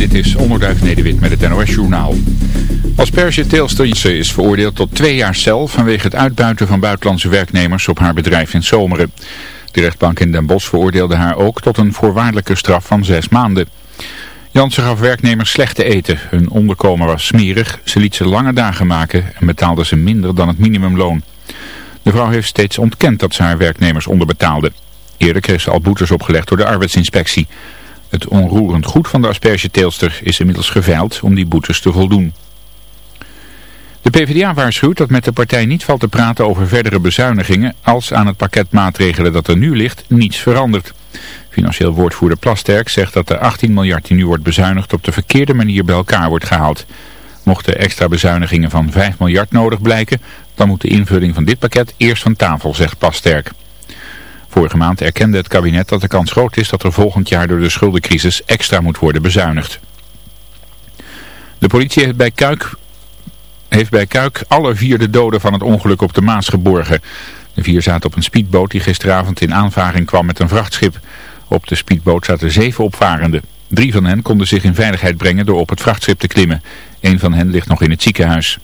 Dit is Onderduif Nederwit met het NOS Journaal. Asperge Teelster is veroordeeld tot twee jaar cel vanwege het uitbuiten van buitenlandse werknemers op haar bedrijf in Zomeren. De rechtbank in Den Bosch veroordeelde haar ook tot een voorwaardelijke straf van zes maanden. Jansen gaf werknemers slecht te eten. Hun onderkomen was smerig, ze liet ze lange dagen maken en betaalde ze minder dan het minimumloon. De vrouw heeft steeds ontkend dat ze haar werknemers onderbetaalde. Eerder kreeg ze al boetes opgelegd door de arbeidsinspectie. Het onroerend goed van de aspergeteelster is inmiddels geveild om die boetes te voldoen. De PvdA waarschuwt dat met de partij niet valt te praten over verdere bezuinigingen als aan het pakket maatregelen dat er nu ligt niets verandert. Financieel woordvoerder Plasterk zegt dat de 18 miljard die nu wordt bezuinigd op de verkeerde manier bij elkaar wordt gehaald. Mochten extra bezuinigingen van 5 miljard nodig blijken, dan moet de invulling van dit pakket eerst van tafel, zegt Plasterk. Vorige maand erkende het kabinet dat de kans groot is dat er volgend jaar door de schuldencrisis extra moet worden bezuinigd. De politie heeft bij Kuik, heeft bij Kuik alle vier de doden van het ongeluk op de Maas geborgen. De vier zaten op een speedboot die gisteravond in aanvaring kwam met een vrachtschip. Op de speedboot zaten zeven opvarenden. Drie van hen konden zich in veiligheid brengen door op het vrachtschip te klimmen. Een van hen ligt nog in het ziekenhuis.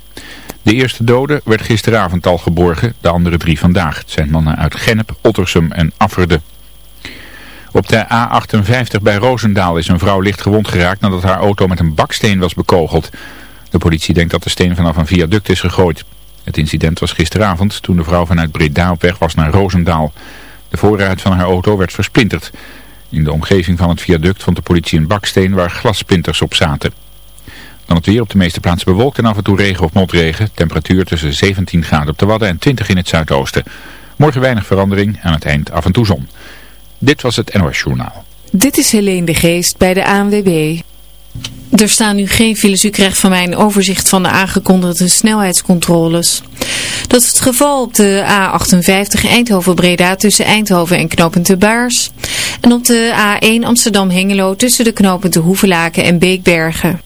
De eerste dode werd gisteravond al geborgen, de andere drie vandaag. Het zijn mannen uit Gennep, Ottersum en Afferde. Op de A58 bij Roosendaal is een vrouw licht gewond geraakt nadat haar auto met een baksteen was bekogeld. De politie denkt dat de steen vanaf een viaduct is gegooid. Het incident was gisteravond toen de vrouw vanuit Breda op weg was naar Roosendaal. De voorruit van haar auto werd versplinterd. In de omgeving van het viaduct vond de politie een baksteen waar glassplinters op zaten. Dan het weer op de meeste plaatsen bewolkt en af en toe regen of motregen. Temperatuur tussen 17 graden op de Wadden en 20 in het zuidoosten. Morgen weinig verandering, aan het eind af en toe zon. Dit was het NOS Journaal. Dit is Helene de Geest bij de ANWB. Er staan nu geen files. U krijgt van mij een overzicht van de aangekondigde snelheidscontroles. Dat is het geval op de A58 Eindhoven-Breda tussen Eindhoven en knooppunt de Baars. En op de A1 Amsterdam-Hengelo tussen de knooppunten Hoevelaken en Beekbergen.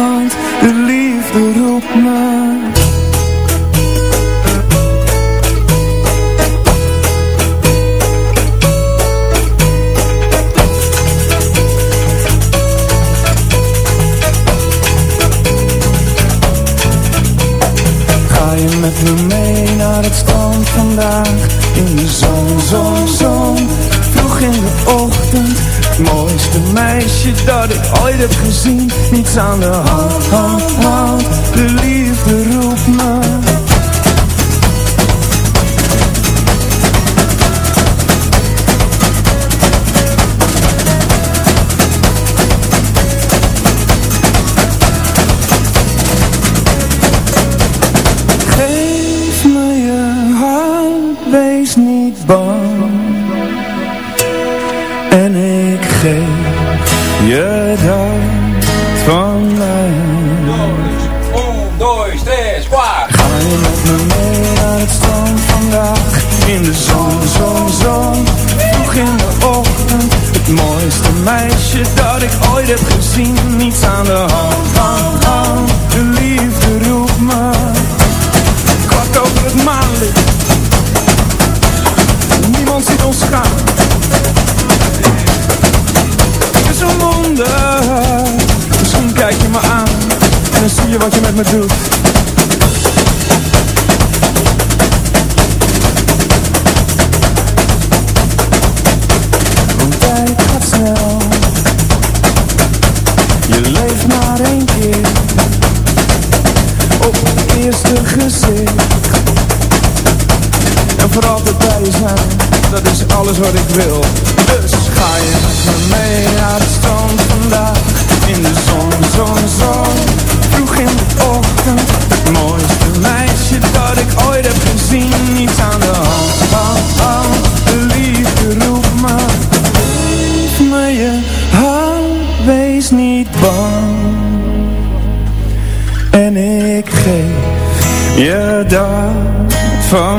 ooit heb gezien. Niets aan de hand, hand, hand. De liefde roept dat ik ooit heb gezien. Niets aan de hand, hand. De liefde roept me. Kwart over het maanlicht. Niemand ziet ons gaan Misschien kijk je me aan En dan zie je wat je met me doet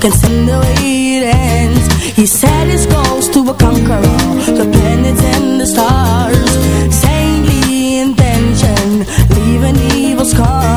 can the way it ends. He set his goals to conquer all The planets and the stars. Saintly intention Leave an evil scar.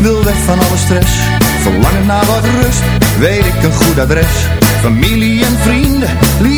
wil weg van alle stress. Verlangen naar wat rust, weet ik een goed adres. Familie en vrienden, liefde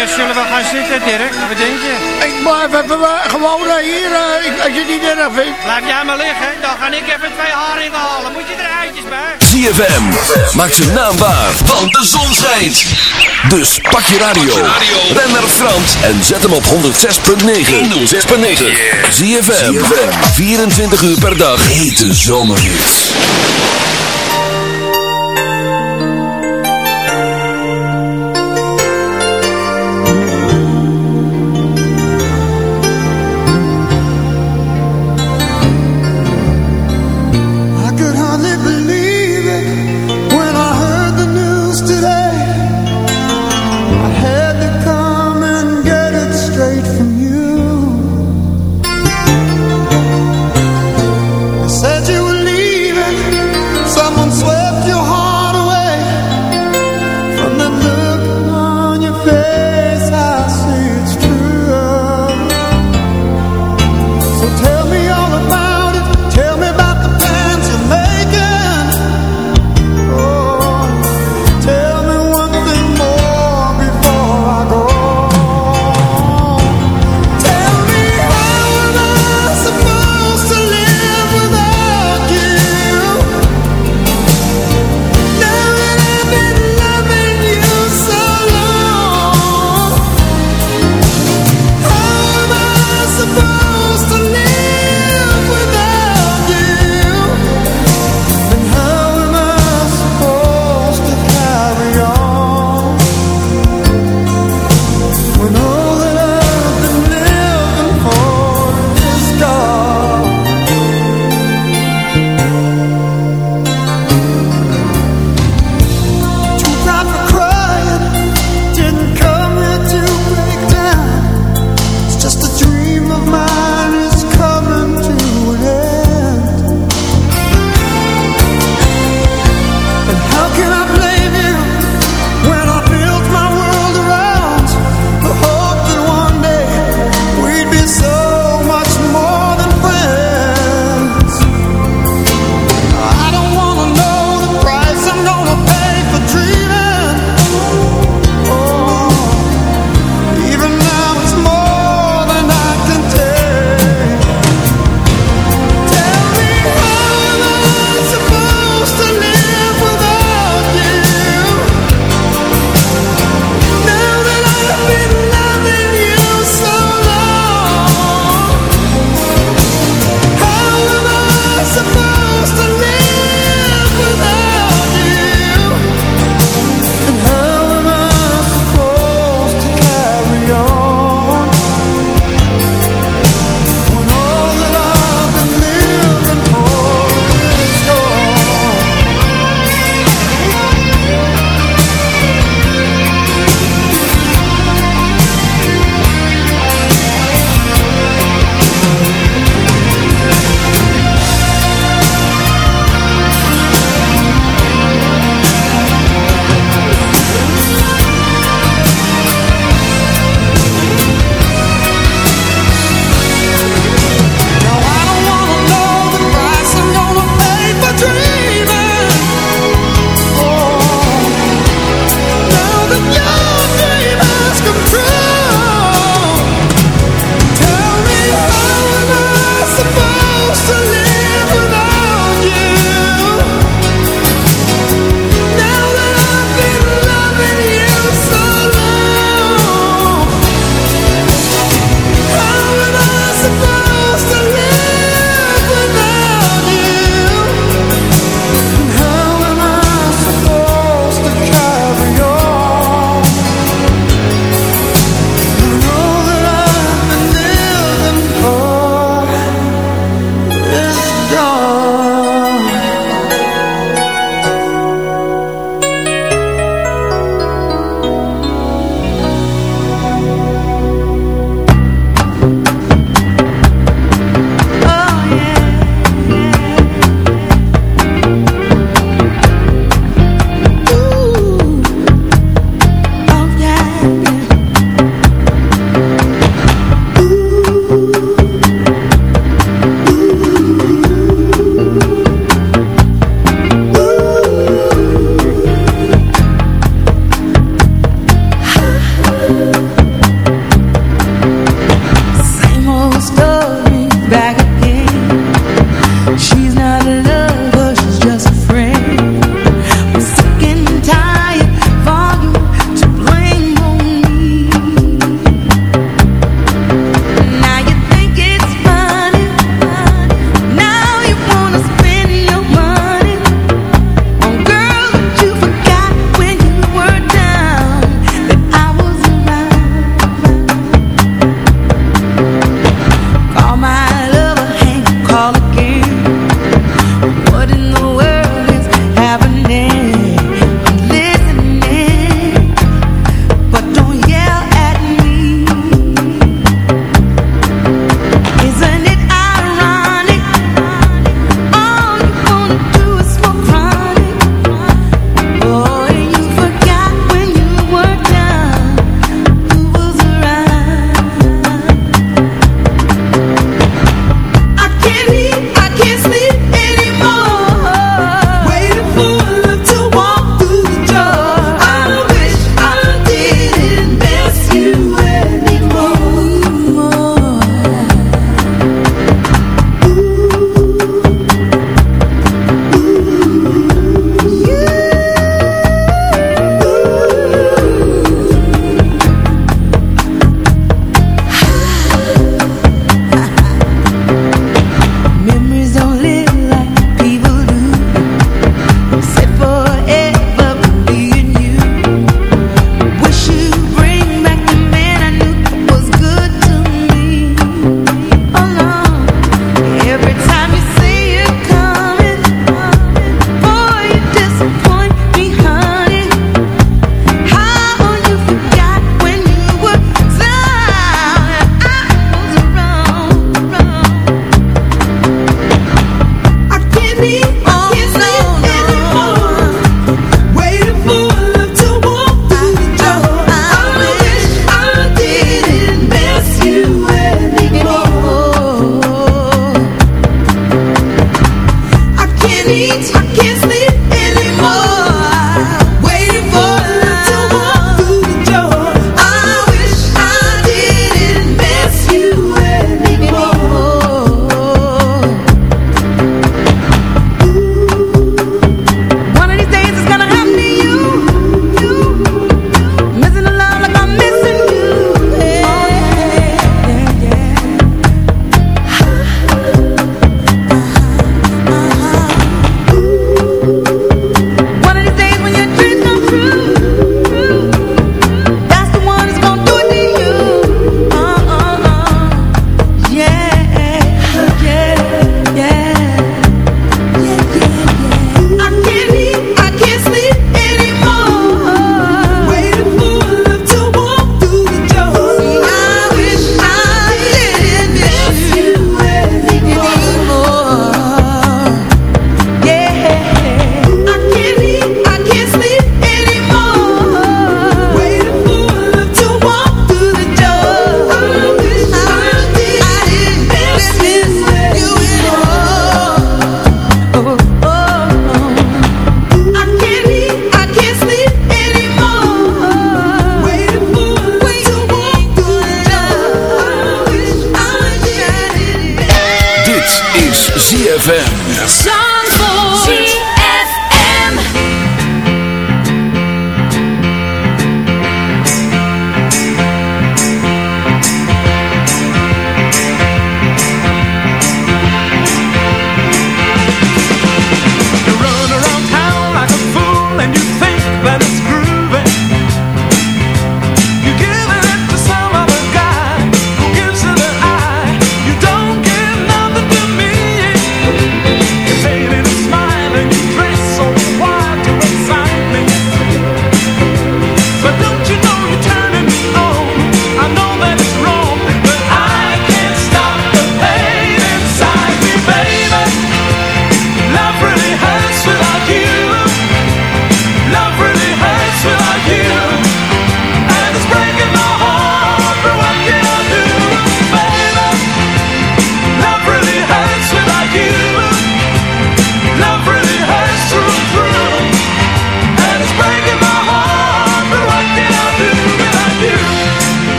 Eh, zullen we gaan zitten, Dirk? Wat denk je? Ik maar even we gewoon eh, hier, als je niet erg vindt. Laat jij maar liggen, dan ga ik even twee haringen halen. Moet je er eitjes bij? ZFM, maak zijn naam waar, want de zon schijnt. Dus pak je radio, ren naar Frans en zet hem op 106.9. 106.9. ZFM, 24 uur per dag, hete zomerhits.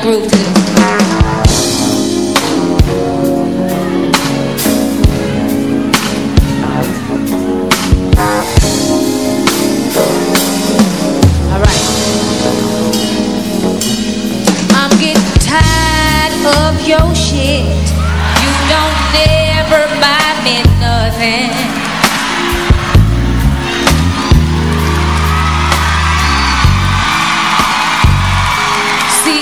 I groove to. your shit. You don't ever buy me nothing.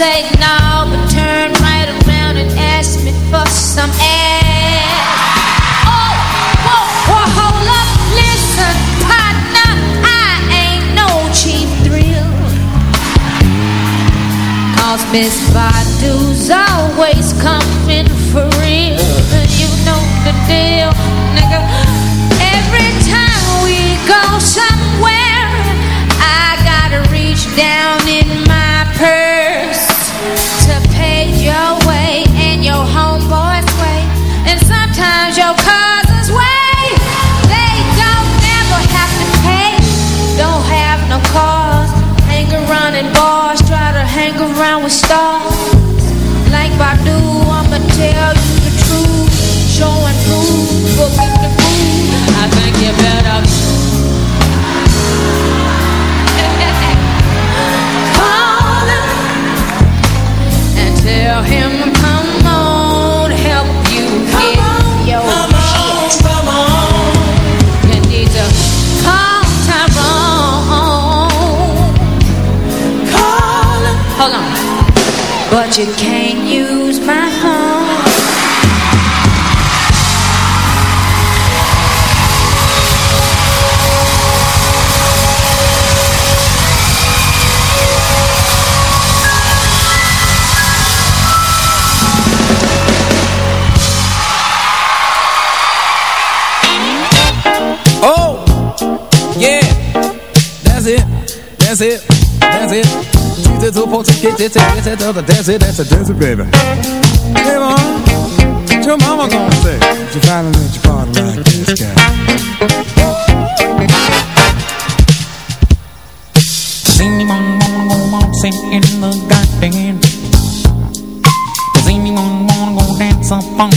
say no, but turn right around and ask me for some ass. Oh, whoa, whoa, hold up, listen, partner, I ain't no cheap thrill. Cause Miss Badu's always coming for real, and you know the deal. stars like Badu, I'ma tell you. you came won't you get it, get it, the dance it, that's a dance it, baby. Hey, mom, what your mama gonna say? Did you finally let your body like this guy? Does anyone wanna go waltzing in the garden? Does anyone wanna go dance up on the